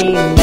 Amen.